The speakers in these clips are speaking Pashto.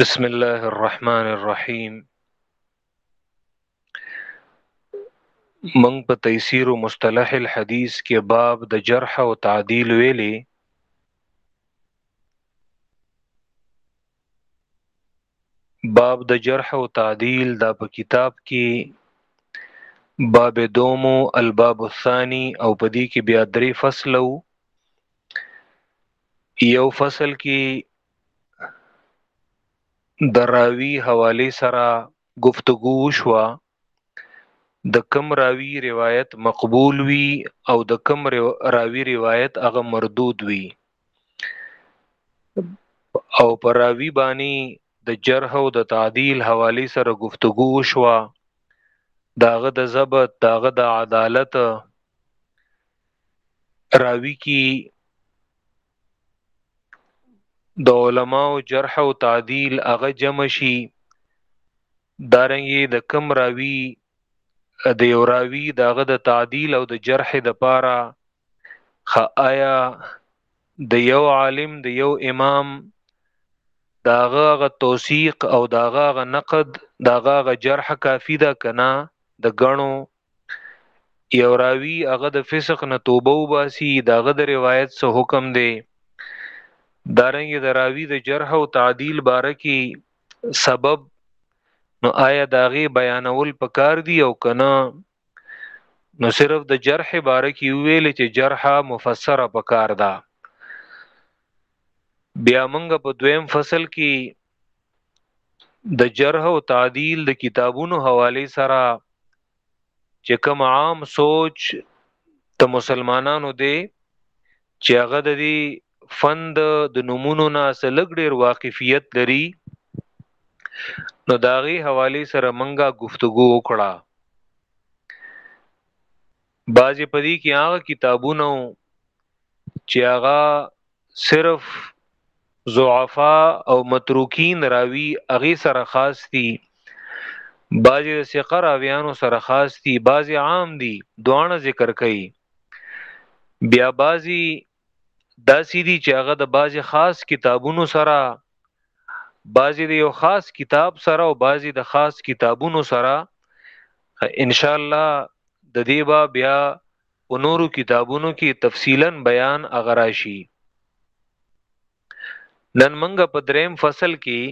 بسم الله الرحمن الرحیم من په تیسیر و مصطلح الحدیث کې باب د جرح او تعدیل ویلې باب د جرح او تعدیل دا په کتاب کې باب دومو الباب الثانی او په دې کې بیا درې فصل وو یو فصل کې دراوی حواله سره گفتگو شوا د کم راوی روایت مقبول وی او د کم راوی روایت هغه مردود وی او پر راوی باندې د جرح او د تعدیل حوالی سره گفتگو وشوه داغه د ضبط داغه د عدالت راوی کی د علماو جرح او تعدیل هغه جمع شي دارنګي د کم راوی د یو راوی داغه د تعدیل او د جرح د پاره خ آیا د یو عالم د یو امام داغه غ توثیق او داغه غ نقد داغه غ جرح کافی ده کنا د غنو یو راوی هغه د فسق نه توبه وباسي داغه د روایت سه حکم دی دارنګ د راوی د جرح او تعدیل بارکی سبب نو آیا داغي بیانول پکار دی او کنه نو صرف د جرح باره کې ویل چې جرح مفسره پکار ده بیا موږ په دویم فصل کې د جرح او تعدیل د کتابونو حواله سره چې کوم عام سوچ ته مسلمانانو دی چې هغه د دې فند د نمونو نه سلګ ډیر واقفیت لري نو داغي حواله سره منګه گفتگو وکړه بعضی پدی کې هغه کتابونه چې هغه صرف ضعفا او متروکین راوی اغي سره خاص دي بعضی د ثقه راویانو سره خاص دي بعضی عام دي دوانه ذکر کوي بیا بعضی داسې دي چې هغه د بعضی خاص کتابونو سره بعضی د یو خاص کتاب سره او بعضی د خاص کتابونو سره ان شاء الله د دې با بیا په نورو کتابونو کې تفصیلا بیان هغه راشي نن منګه په دریم فصل کې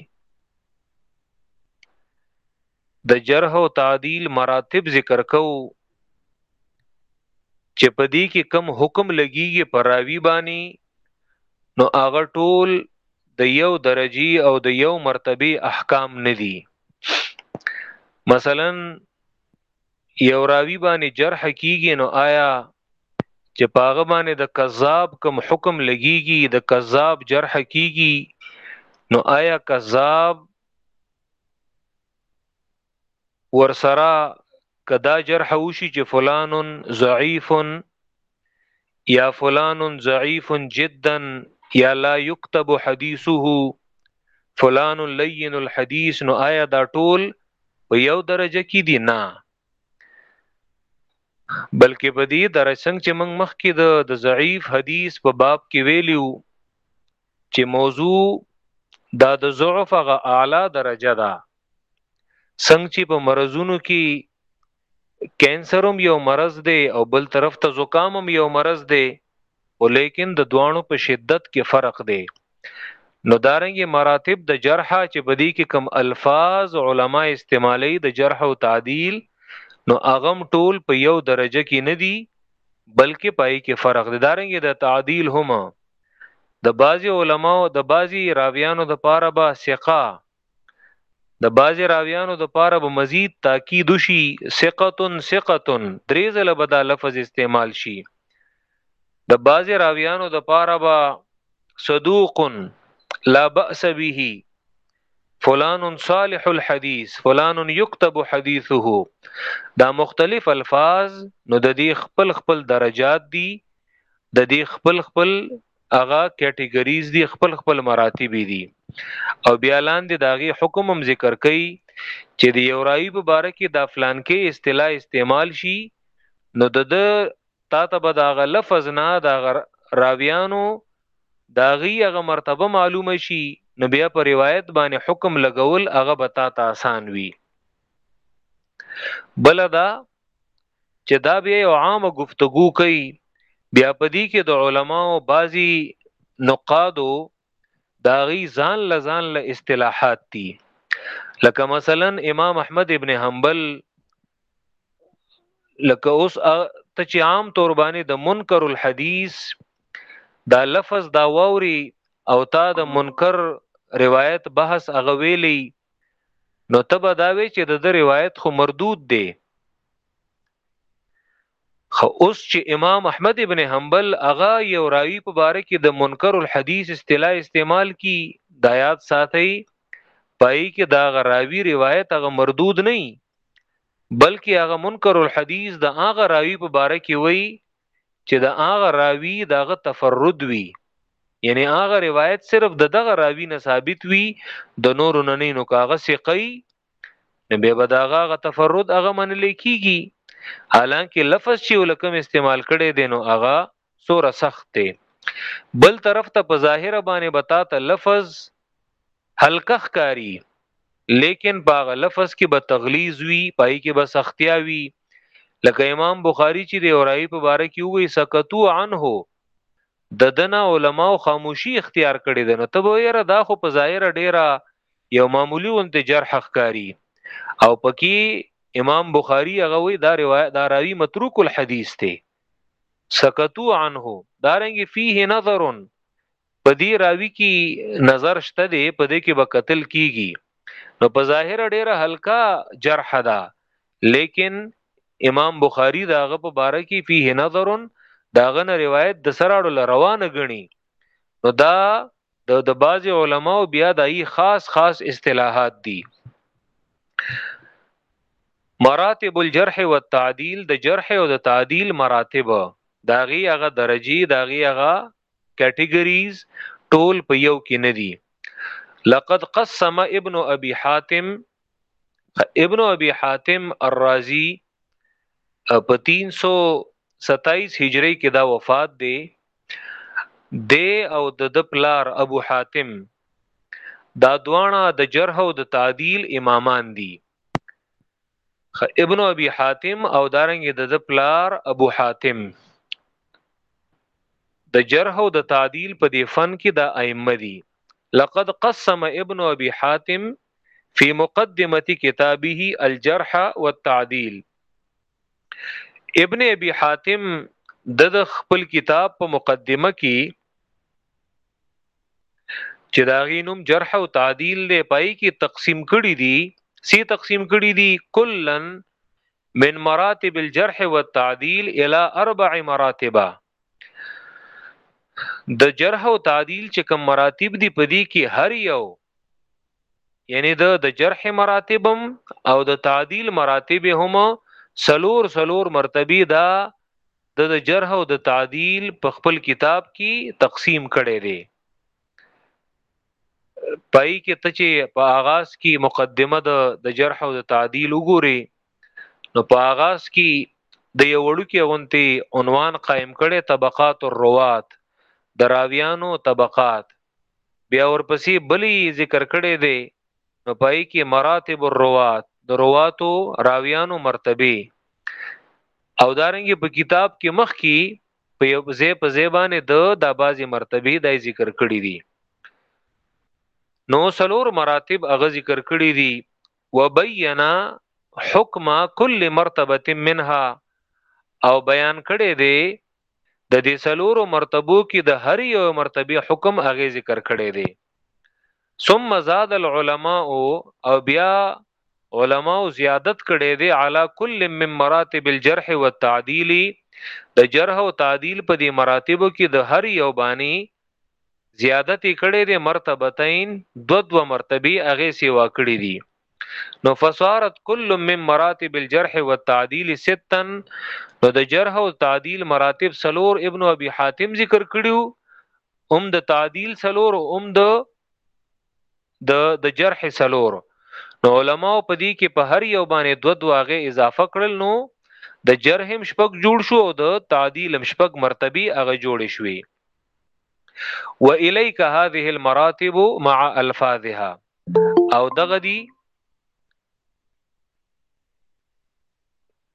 د جرح او تعدیل مراتب ذکر کو چې په دې کې کم حکم لګیږي پر راوی باندې نو هغه ټول د یو درجی او د یو مرتبه احکام نه دي مثلا یو راوی باندې جرح کیږي نو آیا چې پاغه باندې د کذاب کم حکم لګیږي د کذاب جرح کیږي نو آیا کذاب ورسره کدا جرح وشي چې فلانن ضعیفن یا فلان ضعیف جدا یا لا یكتب حدیثه فلان لین الحدیث نو آیا دا ټول په یو درجه کې دي نه بلکې په دې درجه څنګه چې موږ مخکې د د ضعیف حدیث په باب کې ویلیو چې موضوع دا د ضعف غ اعلی درجه ده څنګه چې په مرزونو کې کینسر هم یو مرض دی او بل طرف ته زکام هم یو مرض دی او لیکن د دوانو په شدت کې فرق دی نو دارنګ مراتب د جرح چې بدی کې کم الفاظ علما استعمالی د جرح او تعدیل نو اغم ټول په یو درجه کې نه دي بلکې پای کې فرق دي دارنګ د تعدیل هم د بعضی علماو د بعضی راویانو د پاره به ثقه د بعضی راویانو د پاره به مزید تاکید شي ثقتن ثقتن درې ځله به دا لفظ استعمال شي د بعضی راویانو د پاره به صدوق لا باس به فلان صالح الحديث فلان يكتب حديثه دا مختلف الفاظ نو د دې خپل خپل درجات دي د دې خپل خپل هغه کټګوریز دي خپل خپل مراتب دي او بیا لاندې داغي حکم هم ذکر کوي چې د یو راوی په باره کې د فلان کې اصطلاح استعمال شي نو د د تا ته به داغه لفظ نه داغه راویانو داغي هغه مرتبه معلومه شي نو بیا په روایت باندې حکم لګول هغه به تا ته آسان وي بلدا چې دا بیا یو عامه گفتگو کوي بیا پدې کې د علماو بعضی نقادو داغي ځان لزان له اصطلاحات دي لکه مثلا امام احمد ابن حنبل لکه اوس ته چې عام تور باندې د منکر الحدیث دا لفظ دا ووري او تا د منکر روایت بحث اغویلی نو ته به دا وی چې د ده روایت خو مردود دی خو اوس چې امام احمد ابن حنبل هغه یو راوی په باره کې د منکر الحدیث اصطلاح استعمال کی د یاد ساتي پای کې دا غراوی روایت هغه مردود نه بلکې هغه منکر الحدیث د هغه راوی په باره کې وای چې د هغه راوی دغه تفرد وی یعنی هغه روایت صرف د دغه راوی نه ثابت وی د نور نه نه نو کاغه سقی نو به بداغه تفرد هغه منل کیږي حالانکه لفظ چې ولکم استعمال کړي دي نو هغه سوره سخت دی بل طرف ته په ظاهر باندې بتا ته لفظ هلکه ښکاري لیکن په هغه لفظ کې به تغلیظ وي پای کې به سختیا وي لکه امام بخاری چې د اوراوی په باره کې وی سکتو عنه د دنا علما او خاموشي اختیار کړي ده نو ته به یره دا خو په ظاهر ډیره یو معمولی اونته جرح ښکاری او پکې امام بخاری هغه وی دا روایت دا راوی متروک الحدیث ته سکتو عنه دارنګ فيه نظر په دې راوی کې نظر شته دی په دې کې به قتل کیږي نو په ظاهر ډیره هلکا جرح ده لیکن امام بخاری داغه په باره کې فيه نظر داغه نه روایت د سراړو لروانه غني نو دا د د باز علماء بیا دای خاص خاص اصطلاحات دي مراتب الجرح والتعديل د جرح او د تعديل مراتب داغي هغه درجي داغي هغه کټګریز ټول په یو کې نه دي لقد قسم ابن ابي حاتم ابن ابي حاتم الرازي په 327 هجری کې دا وفات دی د او د د پلار ابو حاتم دا دواړه د جرح او د تعدیل امامان دي ابن ابي حاتم او دارنګ د دا پلار ابو حاتم د جرح او د تعدیل په دی فن کې د ائمه دي لقد قسم ابن ابي حاتم في مقدمه كتابه الجرح والتعديل ابن ابي حاتم د خپل کتاب په مقدمه کې چې دا غي نوم جرح او تعدیل دی پای کې تقسیم کړي دي سی تقسیم کړي دي کلن من مراتب الجرح والتعديل الى اربع مراتب د جرح او تعدیل چې کوم مراتب دي په دې کې هر یو یعنی د د جرح مراتبم او د تعدیل مراتب هم سلور سلور مرتبه دا د د جرح او د تعدیل په خپل کتاب کې تقسیم کړي دي پای کې ته چې په آغاز کې مقدمه د د جرح او د تعدیل وګوري نو په آغاز کې د یو وړو کې غونتی عنوان قائم کړي طبقات الروات دراویانو طبقات بیا ورپسې بلی ذکر کړي دي نو پای کې مراتب الروات د رواتو راویانو مرتبه او دارنګ په کتاب کې مخ کې په یو ځای په ځای باندې د د بازي مرتبه د ذکر کړی دي نو سلور مراتب هغه ذکر کړی دي وبینا حکم کل مرتبه منها او بیان کړی دی د دې سلورو مرتبو کې د هر یو مرتبه حکم هغه ذکر کړی دی ثم زاد العلماء او بیا علماء زیادت کړي دي علی کل من مراتب الجرح والتعديل د جرح او تعدیل په دې مراتبو کې د هر یو بانی زیادت کړي دي مرتبتين دو دو مرتبه اغه سیوا کړي دي نو فصارت کل من مراتب الجرح والتعديل ستا نو د جرح او تعدیل مراتب سلور ابن ابي حاتم ذکر کړیو هم د تعدیل سلور او هم د د د جرح سلور نو علما په دې کې په هر یو باندې دو دواغه اضافه کړل نو د جرهم شپږ جوړ شو او د تعدیل شپږ مرتبه هغه جوړ شوې و الیک هذه المراتب مع الفاظها او دغه دی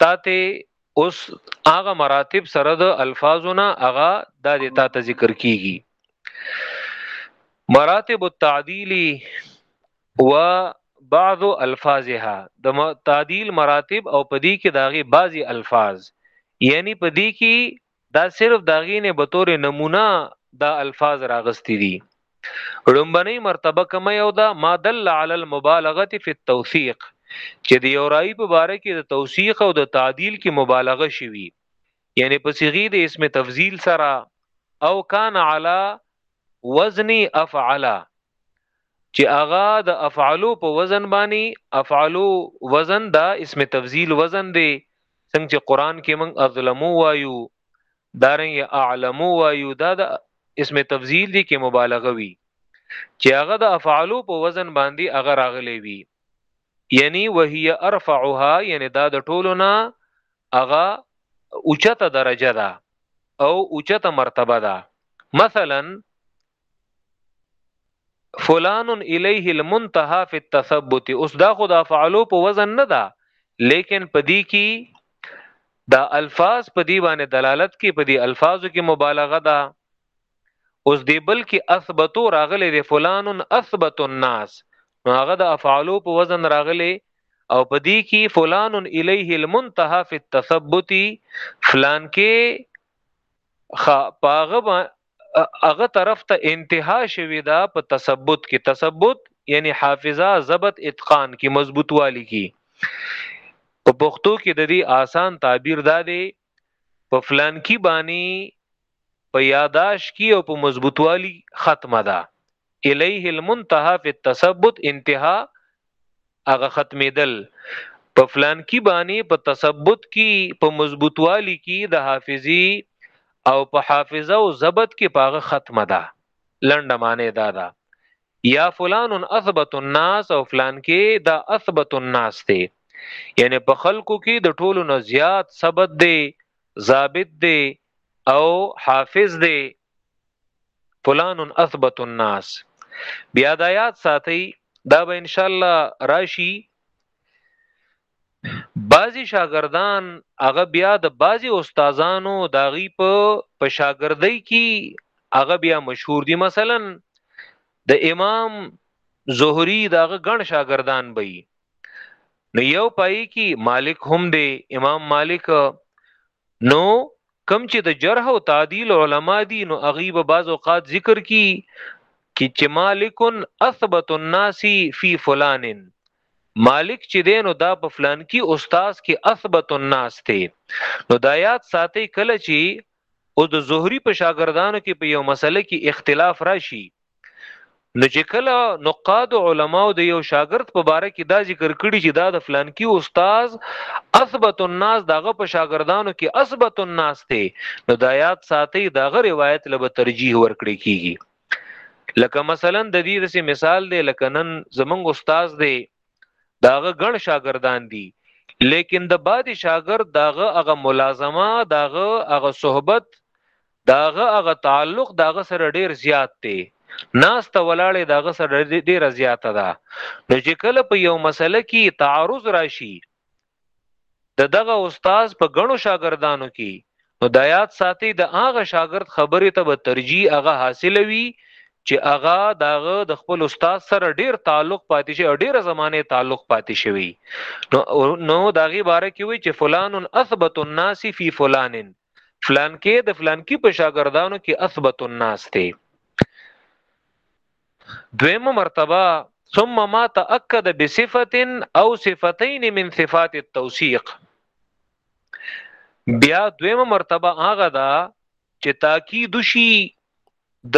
تاته اوس هغه مراتب سره د الفاظو نه هغه د دې تاته ذکر کیږي مراتب التعدیل و بعض الفاظها د تعدیل مراتب او پدی کې داغه بعضی الفاظ یعنی پدی کې دا صرف دا غینه به تور نمونه دا الفاظ راغستی دي ړومبنی مرتبه کوم یو دا ما دل علی المبالغه فی التوثیق چې دی اورای په باره کې د توثیق او د تعدیل کې مبالغه شوی یعنی په صیغه د اسم تفضیل سره او کان علی وزن افعل چې هغه د افعلو په وزن باندې افعلو وزن دا اسم تفضیل وزن دی څنګه چې قران کې موږ اظلمو وایو دارنګ اعلمو وایو دا د اسم تفضیل دی کې مبالغه وی چې هغه د افعلو په وزن باندې هغه راغلی وی یعنی وهي ارفعها یعنی دا د ټولو نه هغه اوچته درجه ده او اوچته مرتبه ده مثلا فلان الیه المنتهى فی التثبت اوس دا خو د افعالو په وزن نه ده لیکن په دې کې دا الفاظ په دې باندې دلالت کوي په دې الفاظو کې مبالغه ده اوس دې بل کې اثبتو راغلي د فلان اثبت الناس نو هغه د افعالو په وزن راغلي او په دې کې فلان الیه المنتهى فی التثبت فلان کې خ پاغه هغه طرف ته انتها شوی دا په تثبت کې تثبت یعنی حافظه ضبط اتقان کې مضبوط والی کې په پښتو کې د دې آسان تعبیر دا دی په فلان کې باندې په یاداش کې او په مضبوطوالی ختمه ده الیه المنتهى فی التثبت انتها هغه ختمیدل په فلان کی باندې په تثبت کی په مضبوطوالی کی د حافظی او په حافظه او ضبط کی پاغه ختمه ده لنډه معنی دا ده یا فلان اثبت الناس او فلان کی دا اثبت الناس ته یعنی په خلکو کی د ټولو نه زیات ثبت دی ضابط دی او حافظ دی فلان اثبت الناس بیا دا یاد ساتي دا به ان شاء الله راشي بعضی شاګردان هغه بیا د بعضی استادانو داغي په په شاګردۍ کې هغه بیا مشهور دي مثلا د امام زهري داغه ګڼ شاګردان به نو یو پای کې مالک هم دی امام مالک نو کم چې د جرح او تعدیل علما دي نو اغي به بعض اوقات ذکر کی کی چې مالک اثبت الناس فی فلان مالک چې دین او دا په فلان کې استاد کې اثبت الناس ته نو دا یاد ساتي کله چې او د زهری په شاګردانو کې په یو مسله کې اختلاف راشي نو چې کله نقاد علما او د یو شاګرد په باره کې دا ذکر کړي چې دا د فلان کی استاد اثبت الناس دغه په شاګردانو کې اثبت الناس ته نو د آیات ساتي دغه روایت لبه ترجیح ورکړي کیږي لکه مثلا د دې رسي مثال دی لکه نن زمنګ استاد دی داغه ګڼ شاګردان دي لیکن د باد شاګرد داغه هغه ملازمه داغه هغه صحبت د هغه هغه تعلق د هغه سره ډیر زیات دی ناسته ولاړې د هغه سره ډیره زیاته ده نو چې کله په یو مسله کې تعارض راشي د دغه استاد په غنو شاګردانو کې نو د یاد ساتي د هغه شاګرد خبرې ته به ترجیح هغه حاصل وي چې هغه داغه د خپل استاد سره ډیر تعلق پاتې شي او ډیره زمانه تعلق پاتې شوی نو نو داغي باره کې وي چې فلان اثبت الناس فی فلانن فلانکی د فلانکی په شاګردانو کې اثبت الناس دی دویمه مرتبه ثم ما تاكد بصفه او صفتين من صفات التوثيق بیا دویمه مرتبه هغه ده چې تاکید شي د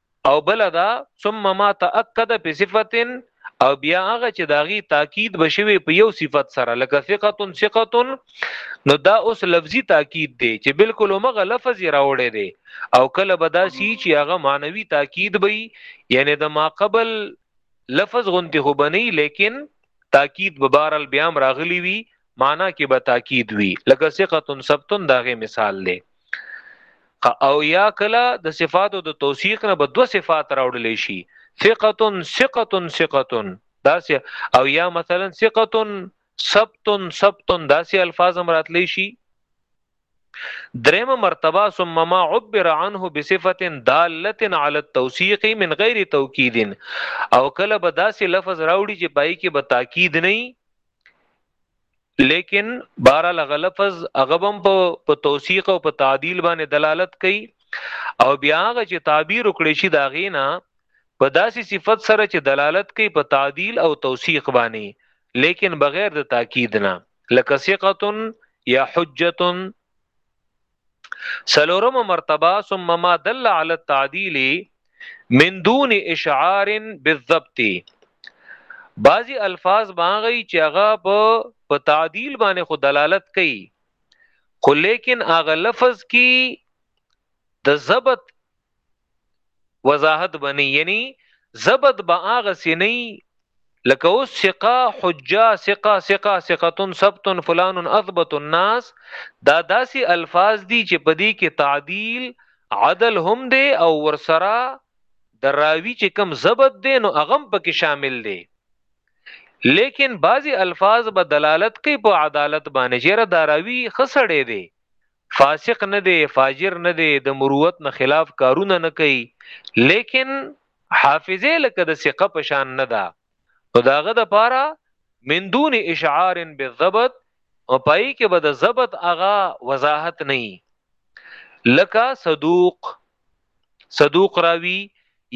او بل دا ثم ما تاکد بصفت او بیا هغه چې داغي تاکید بشوي په یو صفت سره لکه ثقه ثقه نو دا اوس لفظي تاکید دی چې بالکل مغه لفظ راوړی دی او کله بداسي چې هغه مانوي تاکید وي یعنی د ما قبل لفظ غنتی خو بنی لیکن تاکید ببارل بیام راغلی وی معنا کې به تاکید وي لکه ثقتن ثبتن داغه مثال دی او یا کله د صفاتو د توثیق نه به دو صفات راوړل شي ثقتن ثقتن ثقتن داسې او یا مثلا ثقتن ثبتن ثبتن داسې الفاظ هم راتلی شي دریم مرتبه ثم ما عبر عنه بصفه داله على التوثيق من غیر توکید او کله به داسې لفظ راوړي چې پای کې به تاکید نه لیکن بارا لغلفظ اغبم په توثیق او په تعدیل باندې دلالت کوي او بیا هغه چې تعبیر وکړي شي دا غینا په داسې صفت سره چې دلالت کوي په تعدیل او توثیق باندې لیکن بغیر د تاکید نه لکه ثقتن یا حجتن سلورم مرتبه ثم ما دل على التعديل من دون اشعار بالضبط بعضی الفاظ باغی چې هغه په په تعدیل باندې خو دلالت کوي خو لیکن هغه لفظ کې د ضبط وضاحت بنی یعنی زبد با آغا سینی لکه اوس ثقه حجه ثقه ثقه ثقتون ثبتون فلان اثبت الناس دا داسي الفاظ دي چې پدې کې تعدیل عدل هم دی او ورسره د راوی چې کم ضبط دی نو اغم پکې شامل دی لیکن بعضی الفاظ به دلالت کوي په عدالت باندې چې را داراوی خسړې دی فاسق نه دی فاجر نه دی د مروت نه خلاف کارونه نه کوي لیکن حافظه لکه د ثقه په شان نه ده نو داغه د پاره من دون اشعار بالضبط او پای کې به د ضبط اغا وضاحت نه لکه صدوق صدوق راوی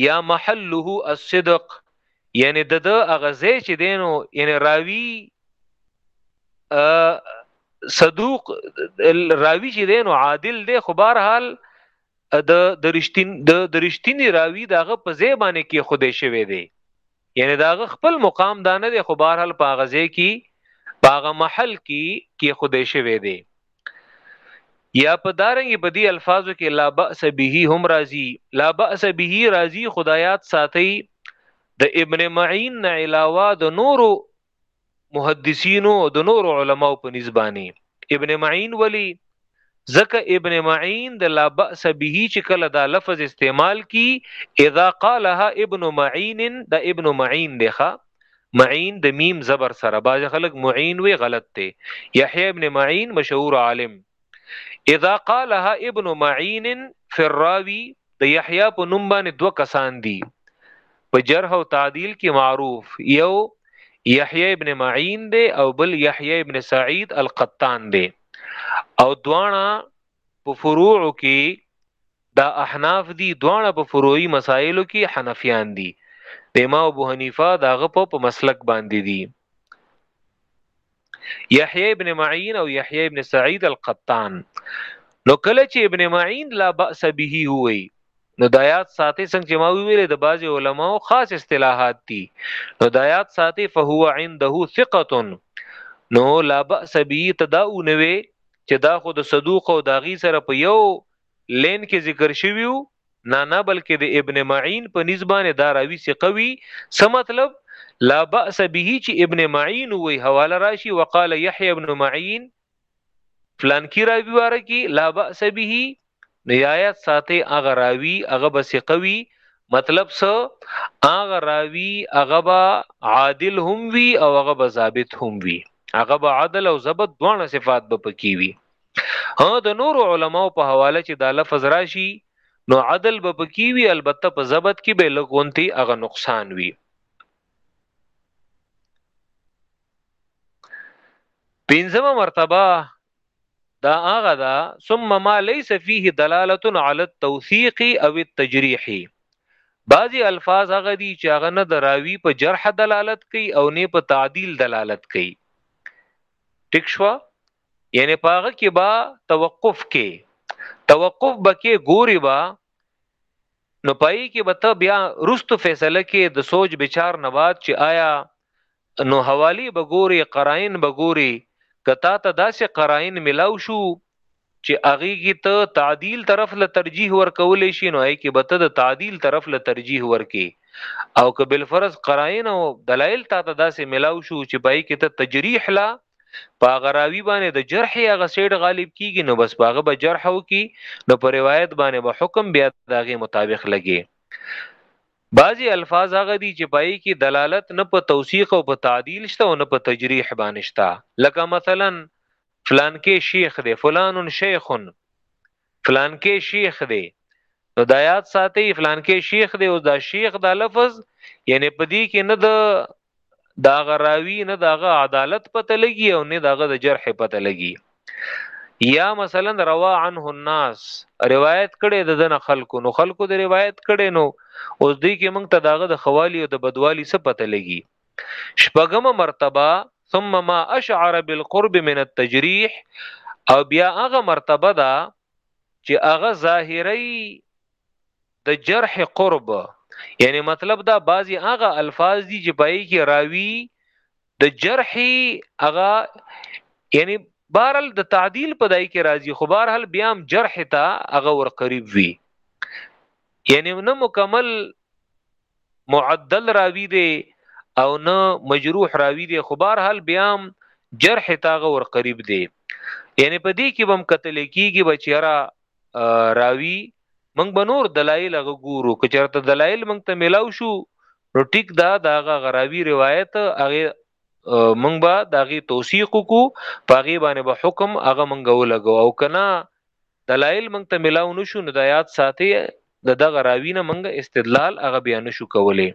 یا محله الصدق یعنی د د اغزه چې دینو یعنی راوی صدوق راوی چې دی نو عادل دی خو بهر حال د درشتین د درشتینی راوی دغه په ځای باندې کې خوده شوی دی یعنی دا غ خپل مقام دا نه دی خو بهر حال په غزه کی پاغه محل کی کی خدای شوی دی یا په دارنګ په دی الفاظو کې لا باس به هم راضی لا باس به راضی خدایات ساتي د ابن معین نه علاوه د نورو محدثینو او د نور علماو په نسبانی ابن معین ولی زکه ابن معین د لا باس به چې کله دا لفظ استعمال کی اذا قالها ابن معین د ابن معین دیخه معین د میم زبر سره باز خلک معین وی غلط ته یحیی ابن معین مشهور عالم اذا قالها ابن معين في الراوي د يحيى په نوم باندې دوه کسان دي په جرح او تعديل کې معروف یو يحيى ابن معين دی او بل يحيى ابن سعيد القطان دی او دواړه په فروع کې دا احناف دي دواړه په فروعي مسایلو کې حنفیان دي د امام ابو حنیفه داغه په مسلک باندې دي یحیی ابن معین او یحیی ابن سعید القطان نو کله چې ابن معین لا باس به هوی نو دایات ساتي څنګه چې ما ویل د بعض علماو خاص اصطلاحات دي نو دایات ساتي فهو عنده ثقه نو لا باس به تداو نوي چې دا خو د صدوق او داغي سره په یو لين کې ذکر شوي وو، نه نه بلکه د ابن معين په نيز باندې دا راوي ثقه وي، څه مطلب لا باس به چې ابن معين ووي حواله راشي وقال يحيى ابن معين فلان کی راوی واره کی لا باس به نیایت ساته اغه راوی اغه به ثقوی مطلب څه اغه راوی اغه به عادل هم وی او اغه به ضابط هم وی اغه به عدل او ضبط دوه صفات به پکې وی ها د نور علماو په حواله چې دا لفظ راشي نو عدل به پکې وي البته په ضبط کې به لګونتي هغه نقصان وي پنځمه مرتبه دا هغه دا ثم ما ليس فيه دلاله على التوثيق او التجريح بعضی الفاظ هغه دي چې هغه نه دراوي په جرح دلالت کوي او نه په تعدیل دلالت کوي ټیک شو یعنی پاغه کې با توقف کې توقف بکې ګوري با نو پای کې به ته بیا رستو فیصله کې د سوچ بچار نه بعد چې آیا نو حوالی بګوري قرائن بګوري کتا ته داسې قرائن ملاو شو چې اغي کی ته تعدیل طرف له ترجیح ورکول شي نو ای کې به ته د تعدیل طرف له ترجیح ورکی او که بل فرض قرائن او دلایل تا ته داسې ملاو شو چې پای کې ته تجریح لا په هغه راوی باندې د جرح هغه سیډ غالب کیږي نو بس باغه به جرح او کی نو په روایت باندې به با حکم بیا داغه مطابق لګي بعضی الفاظ هغه دي چې پای کې دلالت نه په توثیق او په تعدیل شته او نه په تجریح باندې شته لکه مثلا فلان کې شیخ دی فلان شیخ فلانکه شیخ دی نو دا یاد ساتي فلانکه شیخ دی او دا شیخ دا لفظ یعنی په دې کې نه د دا غراوی نه دغه عدالت پته لګي او نه دغه د جرح پته لګي یا مثلا روا عنه الناس روایت کړي د دن خلکو نو خلکو د روایت کړي نو اوس دې کې موږ ته دغه د خوالي او د بدوالي څه پته لګي شپږمه مرتبه ثم ما اشعر بالقرب من التجريح او بیا هغه مرتبه ده چې هغه ظاهري د جرح قرب یعنی مطلب دا بعضی هغه الفاظ دي چې پای کې راوي د جرح هغه یعنی بهرل د تعدیل په دای کې راځي خو بهرل بیا هم جرح ته هغه ور قریب وي یعنی نه مکمل معدل راوی دی او نه مجروح راوی دی خو بهر حال بیا جرح تاغه ور قریب دی یعنی په دې کې بم قتل کیږي بچیرا راوی موږ به نور دلایل غو ګورو که چرته دلایل موږ ته ملاو شو نو ټیک دا داغه غراوی روایت هغه مونږ به داغي توثیق کو پاغي باندې به حکم هغه مونږ ولګو او کنا دلایل مونږ ته ملاو نشو نو د یاد ساتي د دغه راوی نه مونږ استدلال هغه بیا نشو کولای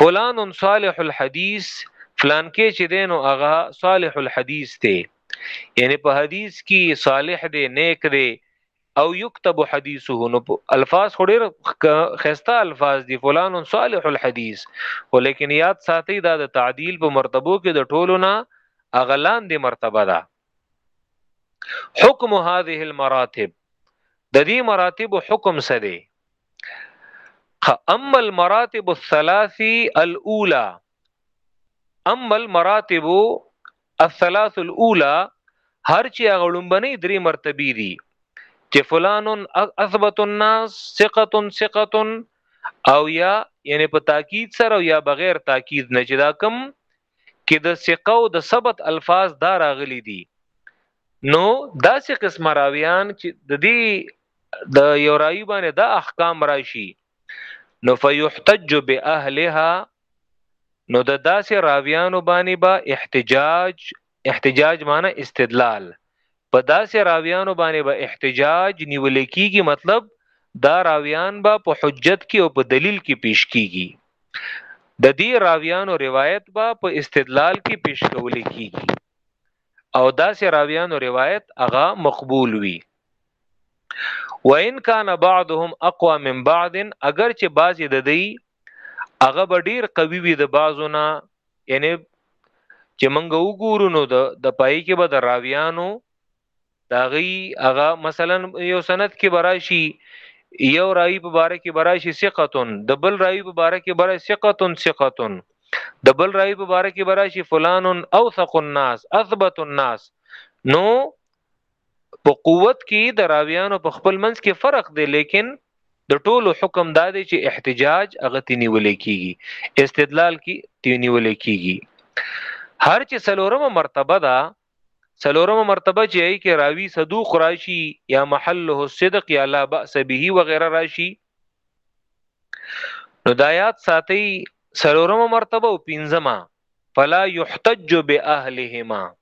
فلان صالح الحديث فلان کې چې دینو هغه صالح الحديث ته یعنی په حدیث کې صالح دی نیک دی او یكتب حدیثه نو الفاظ خو ډیر خسته الفاظ دي فلان صالح الحديث ولیکن یاد ساتي دا د تعدیل په مرتبو کې د ټولو نه اغلان دي مرتبه ده حکم هذه المراتب د دې مراتب حکم څه دی اما المراتب الثلاث الاولى اما المراتب الثلاث الاولى هر چې هغه لومبني درې مرتبه دي چې فلان اثبت الناس ثقه ثقه او یا یعنی په تاکید سره یا بغیر تاکید نه چې دا کم کې د ثقه او د ثبت الفاظ دا راغلي دي نو داسې قسم راویان چې د دې د یو راوی باندې د احکام راشي نو فیحتج باهلها نو د داسې راویانو باندې با احتجاج احتجاج معنی استدلال په داسې راویانو باندې به با احتجاج نیول کیږي مطلب دا راویان به په حجت کې او په دلیل کې پیش کیږي د دې راویانو روایت به په استدلال کې پیش کول کیږي او داسې راویانو روایت هغه مقبول وي وان کان بعضهم اقوا من بعض اگر چې بعضی د دی هغه به ډیر قوي وي د بعضونه یعنی چې منګه وګورو نو د د پای کې به د راویانو دا غي هغه مثلا یو سند کې براشي یو راوی په باره کې براشي ثقتون د بل راوی په باره کې براشي ثقتون ثقتون د بل راوی په باره کې براشي فلان او ثق الناس اثبت الناس نو په قوت کې د راویانو په خپل منځ کې فرق دی لیکن د ټولو حکم دا دی چې احتجاج هغه تینی ولې کیږي استدلال کی تینی ولې کیږي هر چې سلورمه مرتبه ده سلورمه مرتبه چې ای کې راوی صدوق راشي یا محله الصدق یا لا باس به وغیرہ راشي نو دایات ساتي سلورمه مرتبه او پنځمه فلا يحتج باهلهما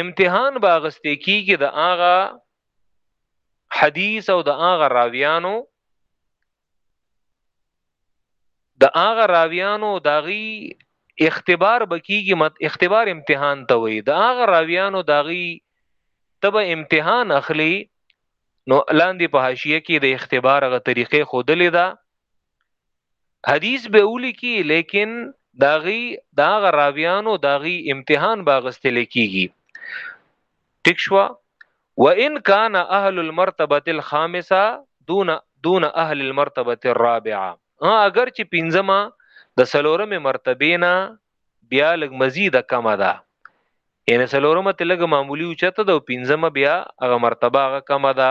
امتحان به غستې کیږي د هغه حدیث او د هغه راویانو د هغه راویانو داغي اختبار بکیږي مت اختبار امتحان ته وي د هغه راویانو داغي تبه امتحان اخلي نو لاندې په حاشیه کې د اختبار غ طریقې خودلې ده حدیث به اولی کی لیکن داغي دا غراویانو داغي امتحان باغستل کیږي ټیک شو و ان کان اهل المرتبه الخامسه دون دون اهل المرتبه الرابعه اگر چې پنځمه د سلورمه مرتبه نه بیا لګ مزید کم ده یعنی سلورمه ته لګ معمولی او چته د پنځمه بیا هغه مرتبه هغه کم ده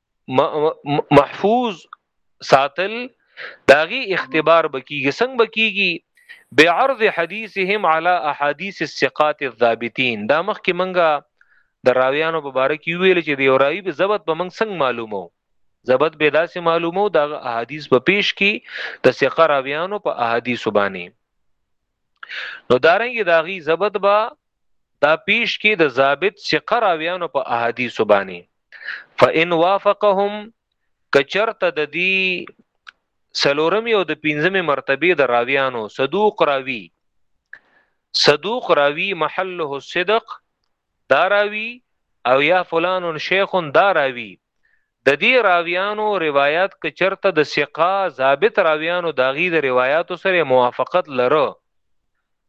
محفوظ ساتل داغي اختبار بکیږي څنګه بکیږي بعرض حدیثهم علی احادیث الثقات الضابطین دا مخ کې منګه د راویانو په باره کې ویل چې د راوی په ضبط به منګ څنګه معلومو ضبط به داسې معلومو دا احادیث په پیش کې د ثقه راویانو په احادیث باندې نو دارنګ داغي ضبط با دا پیش کې د ضابط ثقه راویانو په احادیث باندې فان وافقهم کچرت د دی سلورمی او د پنځمی مرتبه د راویانو صدوق راوی صدوق راوی محله الصدق دا راوی او یا فلان شیخ دا راوی د دې راویانو روایت ک چرته د ثقه ضابط راویانو داغي د روایتو سره موافقت لره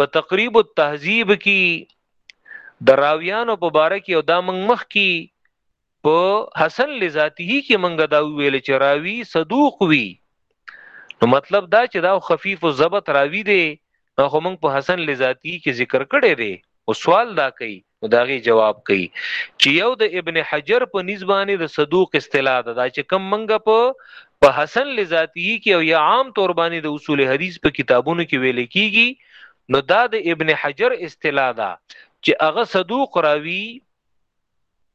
په تقریب التهذیب کې د راویانو په باره کې او دا موږ مخ کې په حسن لذاته کې موږ دا ویل چې راوی صدوق وی نو مطلب دا چې دا خفیف الضبط راوی دی نو خو موږ په حسن لذاته کې ذکر کړی دی او سوال دا کوي داغي جواب کوي چې یو د ابن حجر په نسبانه د صدوق اصطلاح ده دا چې کم منګه په په حسن لذاتی کې او یا عام تور باندې د اصول حدیث په کتابونو کې ویل کیږي نو دا د ابن حجر اصطلاح ده چې هغه صدوق راوی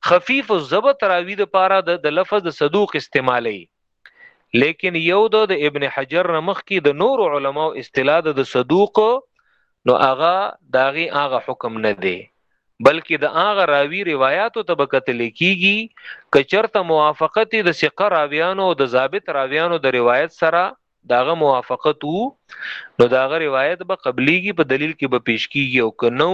خفیف الضبط راوی د پاره د لفظ د صدوق استعمالي لیکن یو د ابن حجر نمخ کې د نور علماو اصطلاح د صدوق نو هغه داغي هغه حکم نه دی بلکې د هغه راوی روایتو ته بکتل کیږي کچرته موافقت د ثقه راویانو او د ضابط راویانو د روایت سره داغه موافقت وو نو داغه روایت به قبليږي په دلیل کې به پیش کیږي او کنو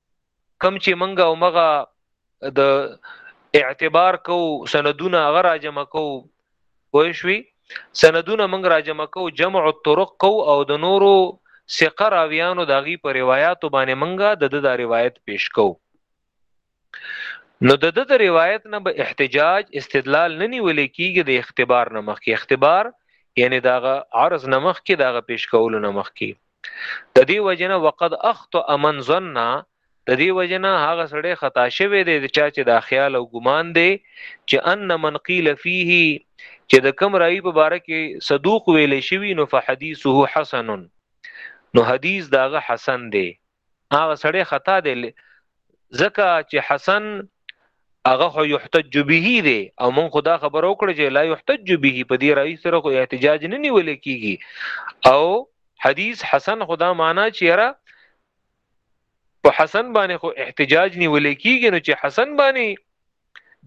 کم چې منګه او مغه د اعتبار کو سندونه غ راجمه کو وای شوي سندونه منګ راجمه کو جمع الطرق کو او د نورو ثقه راویانو داغي پر روایت باندې منګه د د روایت پیش کو نو د د روایت نه به احتجاج استدلال نه نیول کیږي د اختبار نه مخکې اختبار یعنی داغه عرض نه مخکې داغه پیش کولو نه مخکې د دې وجنه وقد اخطا من ظن د دې وجنه هغه سړی خطا شوی دی چې چا چې دا خیال او ګمان دی چې ان من قیل فيه چې د کم راوی په باره کې صدوق ویل شوی نو فحدیثه حسن نو حدیث داغه حسن دی هغه سړی خطا دی زکه چې حسن هغه خو یحتج به دی او مون خدا خبر او کړ چې لا یحتج به په دې رئیس سره خو احتجاج نه نیول کیږي او حدیث حسن خدا معنا چیرې په حسن باندې خو احتجاج نیول کیږي نو چې حسن باندې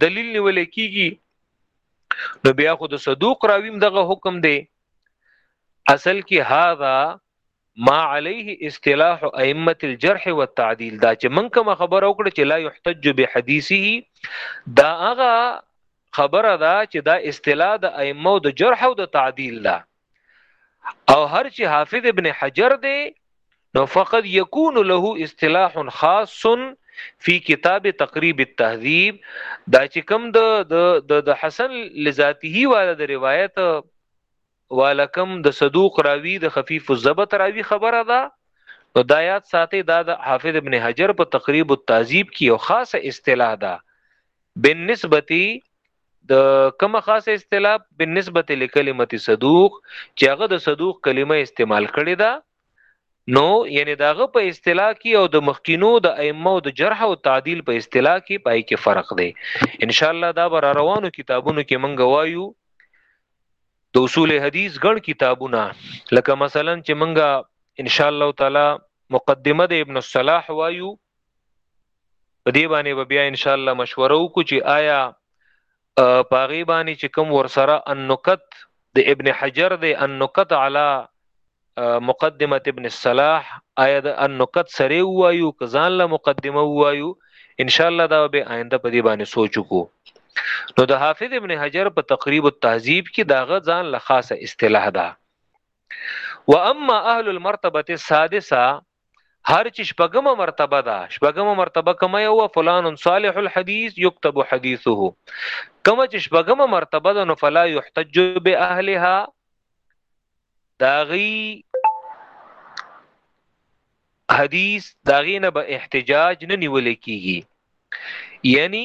دلیل نیول کیږي نو بیا خو د صدوق راویم دغه حکم دی اصل کې هاذا ما عليه اصطلاح ائمه الجرح والتعديل دا چې من کوم خبر او کړ چې لا يحتج بحديثه دا هغه خبره دا چې دا اصطلاح د ائمه د جرح او د تعديل دا او هر چې حافظ ابن حجر دی نو فقد يكون له اصطلاح خاص فی کتاب تقریب التهذیب دا چې کوم د د حسن لذاته والا د روایت والکم د صدوق راوی د خفیف الضبط راوی خبره ده نو دا یاد ساتي دا د حافظ ابن حجر په تقریب التهذیب کې یو خاصه اصطلاح ده بالنسبه د کومه خاصه اصطلاح بالنسبه لکلمه صدوق چې هغه د صدوق کلمه استعمال کړي ده نو یعنی داغه په اصطلاح کې او د مخکینو د ائمه او د جرح او تعدیل په اصطلاح کې پای کې فرق دی ان شاء الله دا بر روانو کتابونو کې منګ وایو د اصول حدیث ګڼ کتابونه لکه مثلا چې منګه ان شاء الله تعالی مقدمه د ابن الصلاح وایو په دې باندې به بیا ان شاء الله مشوره وکړو چې آیا پاغي باندې چې کوم ورسره النکت د ابن حجر د النکت علی مقدمة ابن الصلاح آیا د النقد سره وایو که ځان له مقدمه وایو ان شاء الله دا به آینده په دې باندې سوچ وکړو نو د حافظ ابن حجر په تقریب التهذیب کې دا غ ځان له خاصه اصطلاح ده واما اهل المرتبه السادسه هر چې شپږمه مرتبه ده شپږمه مرتبه کومه یو فلان صالح الحديث يكتب حديثه کومه چې شپږمه مرتبه ده نو فلا يحتج باهلها داغي حدیث داغینه به احتجاج نه نیول کیږي یعنی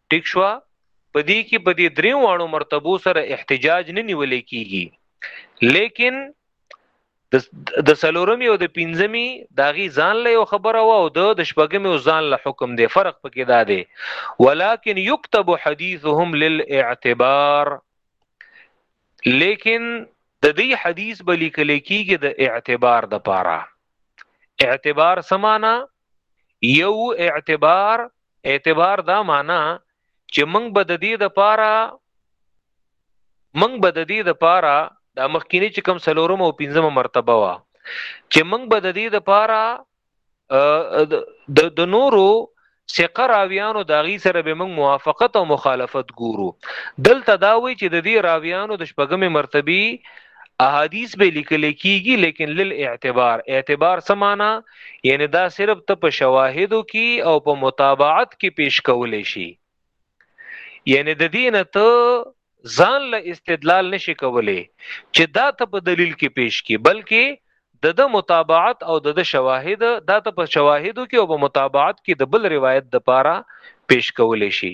ټیک شوه په دې کې په دې درې وانو مرتبو سره احتجاج نه نیول کیږي لیکن د سلورمي او د پنځمي داغي ځان له یو خبره و او د شپږمي او ځان له حکم دی فرق پکې دا دی ولکن یكتب حدیثهم للاعتبار لیکن د دې حدیث بلی کلی کیږي د اعتبار د پاره اعتبار سمانا یو اعتبار اعتبار دا معنا چې موږ به د دې د پاره موږ به د دې د پاره د مخکینی چې کم سلورم او پنځمه مرتبه وا چې موږ به د دې د پاره د نورو ثقه راویانو د غي سره به موږ موافقت او مخالفت ګورو دلته دا وی چې د دې راویانو د شپږمې مرتبه احادیث به لیکل کیږي لیکن لل اعتبار اعتبار سمانا یعنی دا صرف ته په شواهدو کې او په متابعت کې پیش کول شي یعنی د دین ته ځان له استدلال نشي کولای چې دا ته په دلیل کې پیش کی بلکې د د متابعت او د د شواهد دا ته په شواهدو کې او په متابعت کې د بل روایت د پاره پیش کول شي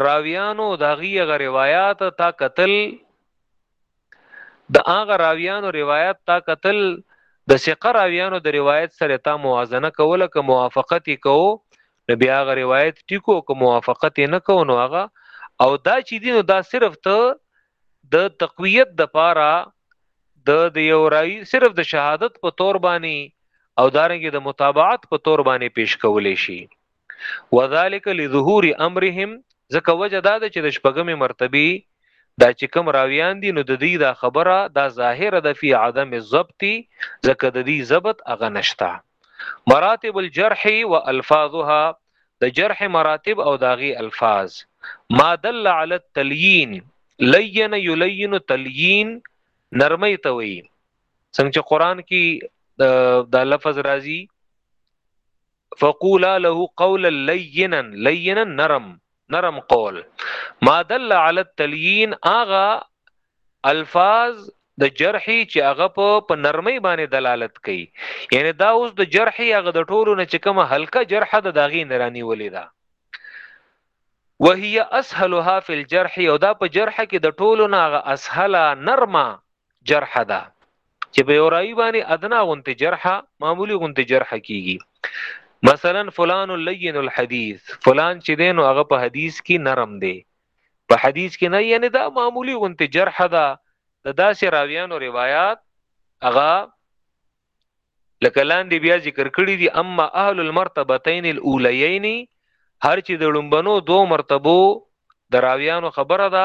راویانو د هغه هغه روایت تا قتل د هغه راویانو روایت تا قتل د ثقه راویانو د روایت سره تا موازنه کوله که موافقت کو نو بیا هغه روایت ټیکو که موافقت نه کو نو هغه او دا چې دینو دا صرف ته د تقویت د پاره د د یو راوی صرف د شهادت په تور باندې او دارنګه د متابعت په تور باندې پیش کولې شي وذالک لظهور امرهم ځکه وجه دا ده چې د شپږمې مرتبه دا چې کوم راویان دي نو د دې دا خبره دا ظاهره ده فی عدم الضبط ځکه د دې ضبط هغه نشتا مراتب الجرح و الفاظها د جرح مراتب او داغي الفاظ ما دل علی التلین لین یلین تلین نرمه ته وی څنګه چې قران کې دا لفظ راځي فقولا له قولا لینا لینا نرم نرم قول ما دل علی التلین اغا الفاظ د جرحي چې هغه په په نرمۍ باندې دلالت کوي یعنی دا اوس د جرحي هغه د ټولو نه چې کومه هلکه جرحه د داغي نرانی ولې ده وهي اسهلها فی الجرح او دا په جرح کې د ټولو نه هغه اسهله نرمه جرح ده چې په یو راوی باندې ادنا غونته جرح معمولی غونته جرح کیږي مثلا فلان لین الحدیث فلان چې دین هغه په حدیث کې نرم دی په حدیث کې نه یعنی دا معمولی غونته جرح ده د داسې راویانو روایت هغه لکه لاندې بیا ذکر کړی دی اما اهل المرتبتين الاوليين هر چې د لومبنو دو مرتبو دراویانو خبره ده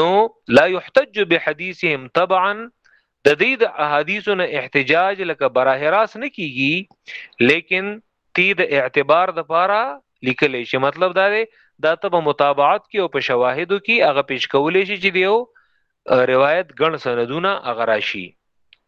نو لا يحتج بحديثهم طبعا د دې د احادیثو نه احتجاج لکه براه راس نه کیږي لیکن تی د اعتبار د پاره لیکل شي مطلب دا دی دا ته په متابعت کې او په شواهدو کې هغه پیش کولې شي چې دیو روایت ګڼ سندونه هغه راشي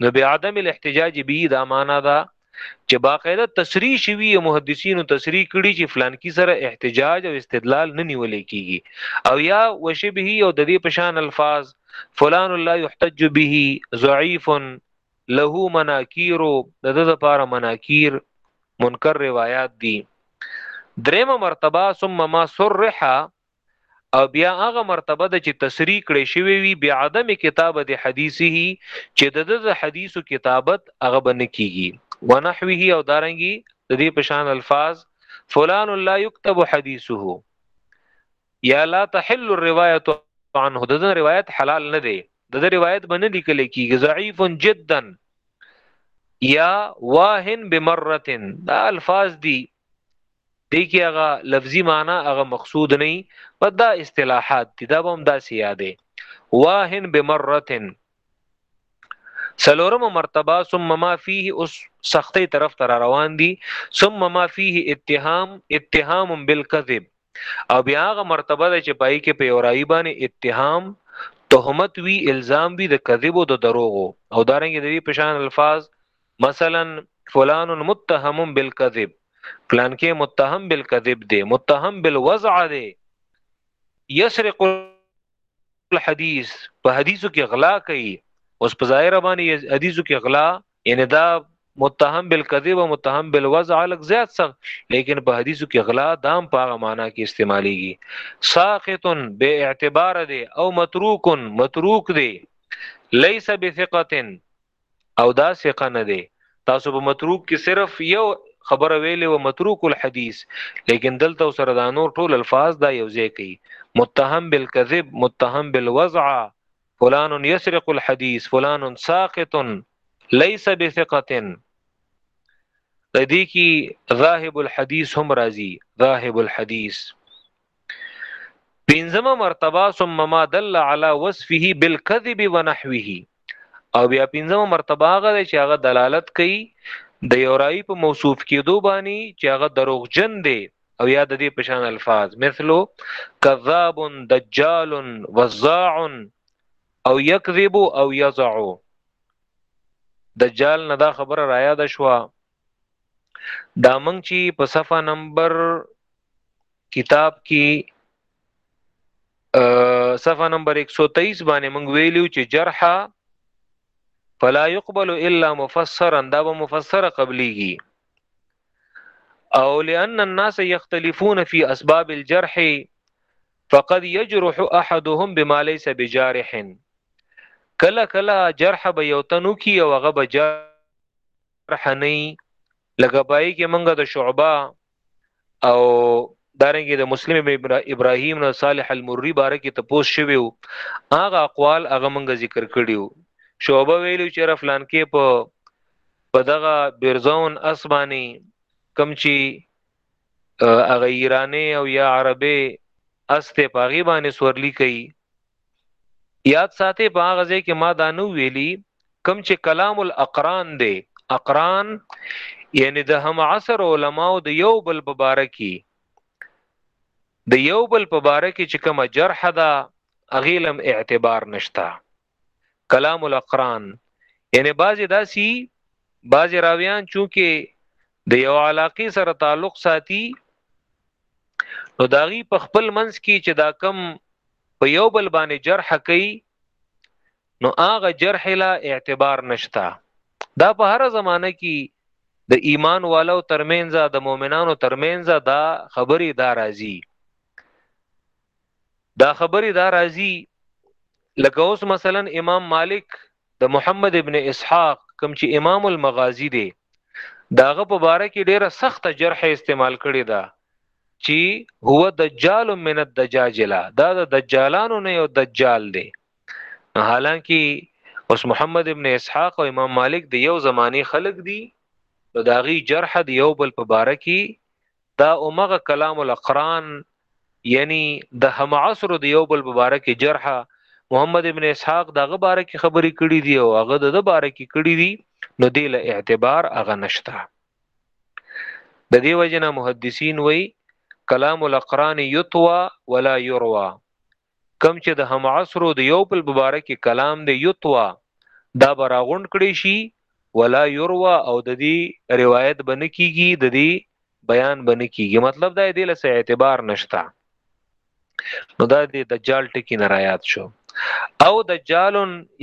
نو به عدم الاحتجاج به دا معنا ده چې باقاعده تصریح شوی محدثینو تصریح کړي چې فلان کی سره احتجاج او استدلال نه نیول کیږي او یا وشبه او د دې پشان الفاظ فلان لا يحتج به ضعيف له مناکیر د د لپاره مناکیر منکر روایت دي درېمه مرتبه ثم ما صرح او بیا هغه مرتبه ده چې تصریح کړې شوی وي بیا عدم کتابت حدیثه چې د د حدیثو کتابت هغه بن کیږي ونحوه او دارنګي د دې پشان الفاظ فلان لا یكتب حدیثه یا لا تحل الروايه عنه د روایت حلال نه دی د روایت باندې لیکل کیږي ضعیف جدا یا واهن بمرتن دا الفاظ دي دی کې هغه لفظي معنی هغه مقصود نه په دا اصطلاحات دي دا به هم داسې یادې واهن بمرتن سلورم مرتبه ثم ما فيه اس سختي طرف تر روان دي ثم ما فيه اتهام اتهام بالكذب او بیا هغه مرتبه ده چې پای کې په اورای باندې اتهام تهمت وی الزام وی د کذب او د دروغو او دارنګ د دې پشان الفاظ مثلا فلان متهم بالکذب پلانکی متهم بالکذب دی متهم بالوضع دی یسرق الحديث په حدیثو کې غلا کوي اوس په ظاهر باندې حدیثو کې غلا یعنی دا متهم بالکذب او متهم بالوضع لک زیات سخت لیکن په حدیثو کې غلا دام په هغه معنی کې استعماليږي ساقط به اعتبار دی او متروک متروک دی ليس بثقه او دا ثقه نه دی تاسو په متروک کې صرف یو خبره ویلې و متروک الحدیث لیکن دلته سره دا نور ټول الفاظ دا یو ځای کوي متهم بالکذب متهم بالوضع فلان يسرق الحديث فلان ساقط ليس بثقه د دې کې ذاهب الحديث هم راځي ذاهب الحديث پنځمه مرتبه ثم ما دل على وصفه بالكذب ونحوه او بیا پنځمه مرتبه هغه چې هغه دلالت کوي د یورای په موصوف کېدو باندې چې هغه دروغجن دی او یا د دې پشان الفاظ مثلو کذاب دجال وزاع او یکذب او یزع دجال نه دا خبره را یاد شوه دا موږ چې په صفه نمبر کتاب کې صفه نمبر 123 باندې موږ ویلو چې جرح فلا يقبل الا مفسرا دا به مفسره قبليږي او لان الناس يختلفون في اسباب الجرح فقد يجرح احدهم بما ليس بجارح کله کله جرح به یو تنو کی او هغه به جرح رحنی لکه پای کې منګه د شعبہ او دارنګه د مسلم ابن ابراهیم نو صالح المری باره کې تپوس شوی او هغه اقوال هغه منګه ذکر کړیو شعبہ ویلو چې رفلان کې په پدغه بیرزون اسبانی کم چی هغه ایرانی او یا عربی استه پاغي باندې سورلی کوي یاد ساتي په هغه ځای کې ما دا نو ویلي کم چې کلام الاقران دی اقران یعنی د هم عصر علماو د یو بل په باره کې د یو بل په باره کې چې کومه جرح ده اغیلم اعتبار نشتا کلام الاقران یعنی بعضی داسی بعضی راویان چونکه د یو علاقې سره تعلق ساتي نو داغي په خپل منځ کې چې دا کم په یو بل باندې جرح کوي نو هغه جرح لا اعتبار نشتا دا په هر زمانه کې د ایمان والو ترمنځ د مؤمنانو ترمنځ دا خبري دا راځي دا خبري دا راځي لکه اوس مثلا امام مالک د محمد ابن اسحاق کوم چې امام المغازی دی داغه په باره کې ډیره سخته جرح استعمال کړی ده چې هو دجال من الدجاجله دا د دجالانو نه یو دجال دی حالانکه اوس محمد ابن اسحاق او امام مالک د یو زمانی خلق دی نو داغي جرح د یو بل په باره کې دا اومغه کلام الاقران یعنی د هم عصر د یو بل مبارک جرح محمد ابن اسحاق دغه باره کې خبرې کړې دي او هغه د باره کې کړې دي نو دی له اعتبار هغه نشته د دې وجنه محدثین وای کلام الاقران یطوا ولا یروا کوم چې د همعصرو د یو بل په باره کې کلام دی یتوا دا به راغونډ کړی شي ولا یروا او د دې روایت به نه کیږي د دې بیان به نه کیږي مطلب دا دی لسه اعتبار نشتا نو دا د دجال ټکی نه رايات شو او دجال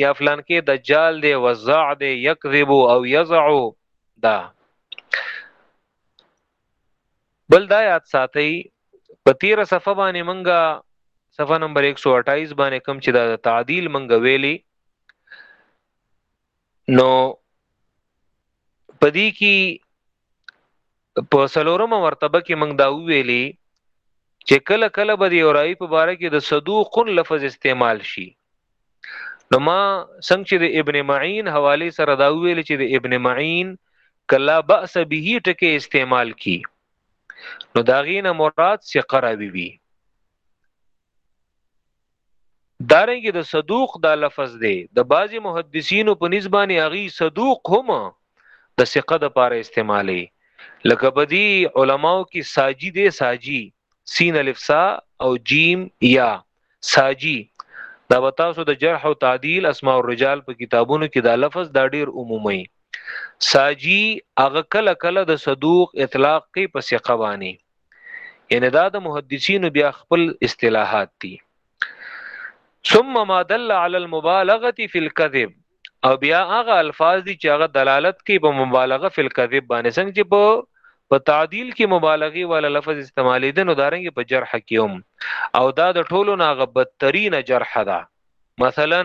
یا فلان کې دجال دی وزع دی یکذب او یزع دا بل دا یاد ساتئ په تیر صفه باندې منګه صفه نمبر 128 باندې کم چې دا تعدیل منګه ویلي نو پدې کې په سلورمه مرتبه کې موږ دا ویلي چې کله کله به دی اورای په باره کې د صدوقن لفظ استعمال شي نو ما څنګه چې د ابن معین حواله سره دا ویل چې د ابن معین کلا باس به ټکه استعمال کی نو داغینه مراد ثقه راوی وی دارنګ د صدوق دا لفظ دی د بعضی محدثینو په نسبانه اغي صدوق هم د ثقه د پاره استعمالي لکه بدی علماو کې ساجی دی ساجی سین الف سا او جیم یا ساجی دا به تاسو د جرح او تعدیل اسماء الرجال په کتابونو کې دا لفظ دا ډیر عمومي ساجی هغه کله کله د صدوق اطلاق کوي په ثقه باندې یعنی دا د محدثینو بیا خپل اصطلاحات دي ثم ما دل على المبالغه في الكذب او بیا هغه الفاظ دي چې هغه دلالت کوي په مبالغه فل کذب باندې څنګه چې په په تعدیل کې مبالغه والا لفظ استعمالي دي نو دارنګ په جرح کې هم او دا د ټولو ناغه بدترین جرح ده مثلا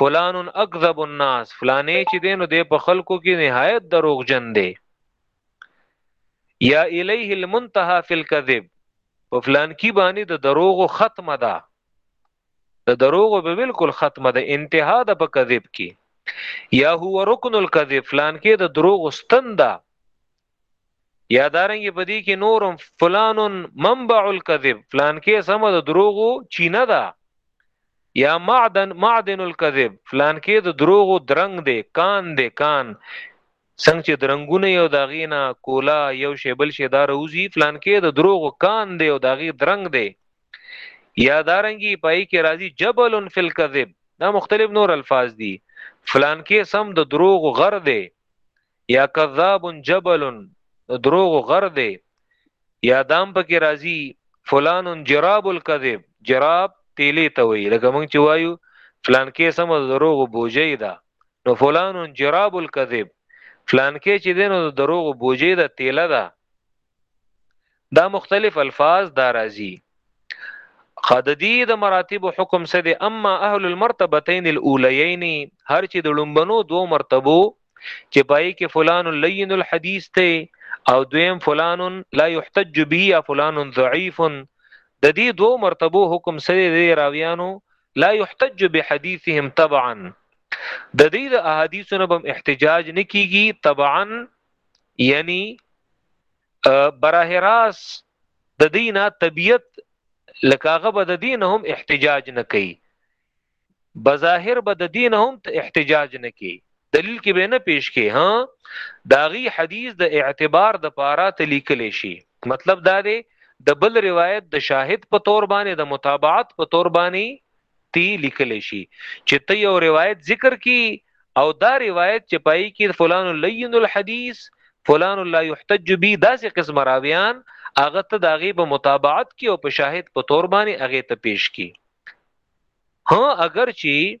فلان اکذب الناس فلانه چې دین نو د په خلکو کې نهایت دروغجن دی یا الیه المنتهى فی الكذب په فلان کې باندې د دروغ ختمه ده د دروغو به بالکل ختمه ده انتها ده په کذب کې یا هو رکن الکذب فلان کې د دروغو ستن ده یا دارنګ په دې کې نورم فلان منبع الكذب فلان کې سم د دروغو چینه ده یا معدن معدن الكذب فلان کې د دروغو درنګ دی کان دی کان څنګه چې درنګونه یو داغې نه کولا یو شی بل شی دا روزي فلان کې د دروغ کان دی او داغې درنګ دی یا دارنګي پای کې راځي جبل فی الكذب دا مختلف نور الفاظ دي فلان کې سم د دروغ غر دی یا کذاب جبل دروغ غر دی یا دام پکې راځي فلان جراب الكذب جراب تیلې ته وی لکه مونږ چې وایو فلان کې سم د دروغ بوجي ده نو فلان جراب الكذب فلان کې چې دینو د دروغ بوجي د تیله ده دا مختلف الفاظ دا راځي خددی د مراتب حکم سره دی اما اهل المرتبتين الاوليين هر چې د لومبنو دوه مرتبو چې پای کې فلان لین الحدیث ته او دویم فلان لا يحتج به یا فلان ضعیف د دې دوه مرتبو حکم سره دی راویانو لا يحتج بحديثهم طبعا د دې د احادیثو نه بم احتجاج نکېږي طبعا یعنی براه راس د دینه طبیعت لکاغه به د دین هم احتجاج نه کوي بظاهر به د دین هم احتجاج نه کوي دلیل کې به نه پیش کې ها داغي حدیث د اعتبار د پاره ته لیکل شي مطلب دا دی د بل روایت د شاهد په تور باندې د متابعت په تور باندې تی لیکل شي چې ته یو روایت ذکر کی او دا روایت چې پای کې فلان لین الحدیث فلان لا یحتج به داسې قسم راویان هغه ته داغي په متابعت کې او په شاهد په تور باندې هغه ته پیش کی ها اگر چې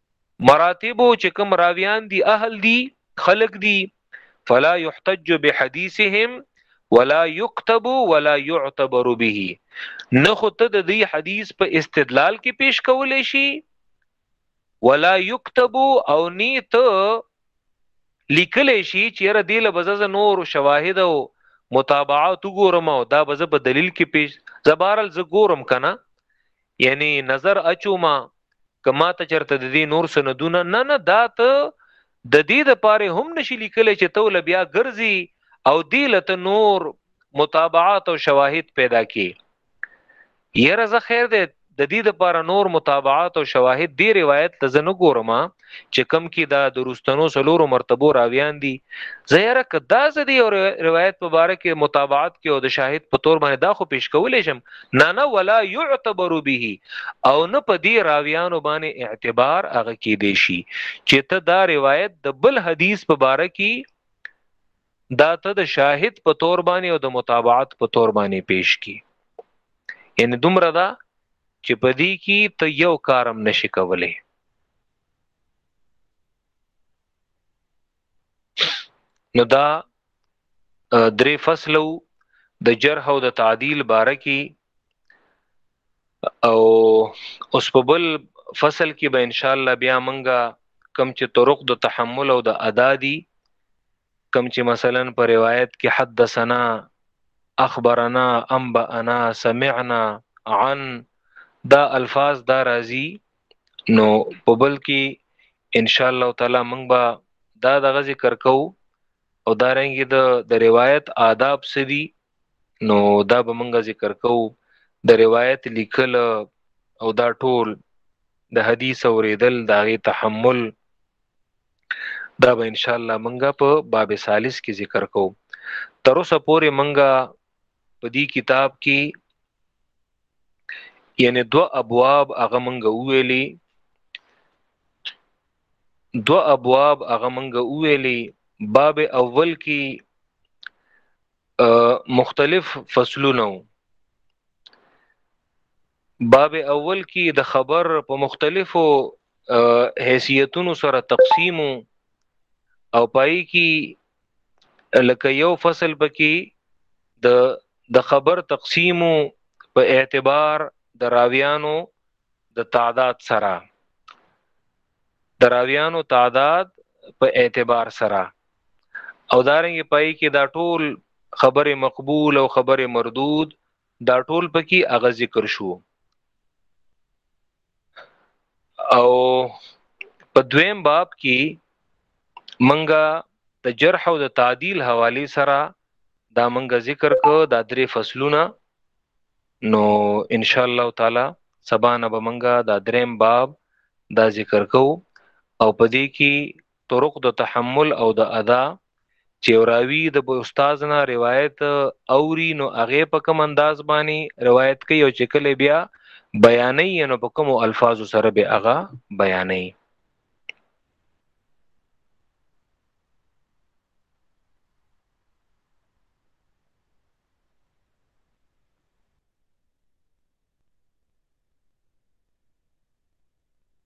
مراتب چې کوم راویان دي اهل دي خلق دي فلا يحتج بحديثهم ولا يكتب ولا يعتبر به نه خو ته د دې حدیث په استدلال کې پیش کولې شي ولا يكتب او ني ته لیکلې شي چې را دی له بزز نور شواهد او متابعات ګورم او دا بز په دلیل کې پیش زبارل ز ګورم کنه یعنی نظر اچوما کما ته چرته د دې نور سندونه نه نه دا ته د دې د پاره هم نشي لیکل چې تو لبیا ګرځي او دی لته نور متابعات او شواهد پیدا کی یره زه خیر دې د دې د پاره نور متابعات او شواهد دی روایت ته زنه ګورم چې کم کې دا د رستنو سلورو مرتبو راویان دي زهره کدا ز دی او روایت په باره کې متابعت کې او د شاهد په تور باندې دا خو پیش کولې شم نه نه ولا يعتبر به او نه په دې راویانو باندې اعتبار هغه کې دی شي چې ته دا روایت د بل حدیث په باره کې دا ته د شاهد په تور باندې او د متابعت په تور باندې پیش کی یعنی دومره دا چې په دې کې ته یو کارم نشي کولای نو دا درې فصلو د جرح او د تعدیل باره کې او اوس په بل فصل کې به ان شاء الله بیا منګه کم چې طرق د تحمل او د ادا دي کم چې مثلا په روایت کې حدثنا اخبرنا انبانا سمعنا عن دا الفاظ دا راځي نو په بل کې ان شاء الله تعالی موږ به دا دغه ذکر کو او دا رنګ د د روایت آداب سدي نو دا به موږ ذکر کو د روایت لیکل او دا ټول د حدیث اوریدل دا غي تحمل دا به ان شاء الله موږ په باب ثالث کې ذکر کو تر اوسه پورې موږ په دې کتاب کې یعنی دو ابواب هغه مونږ ویلي دو ابواب هغه مونږ ویلي باب اول کې مختلف فصلونه باب اول کې د خبر په مختلفو حیثیتونو سره تقسیم او پای کې لکه یو فصل پکې د د خبر تقسیم په اعتبار د راویانو د تعداد سره د راویانو تعداد په اعتبار سره او دارنګ پای کې دا ټول خبره مقبول او خبره مردود دا ټول پکې هغه ذکر شو او په دویم باب کې منګه د جرح او د تعدیل حواله سره دا منګه ذکر کو دا درې فصلونه نو ان شاء الله تعالی سبا نه به منګه دا دریم باب دا ذکر کو او پدې کې طرق د تحمل او د ادا چې یو راوی د استاد نه روایت اوري نو هغه په کوم انداز باندې روایت کوي او چې کله بیا بیانې نو په کوم الفاظ سره به هغه بیانې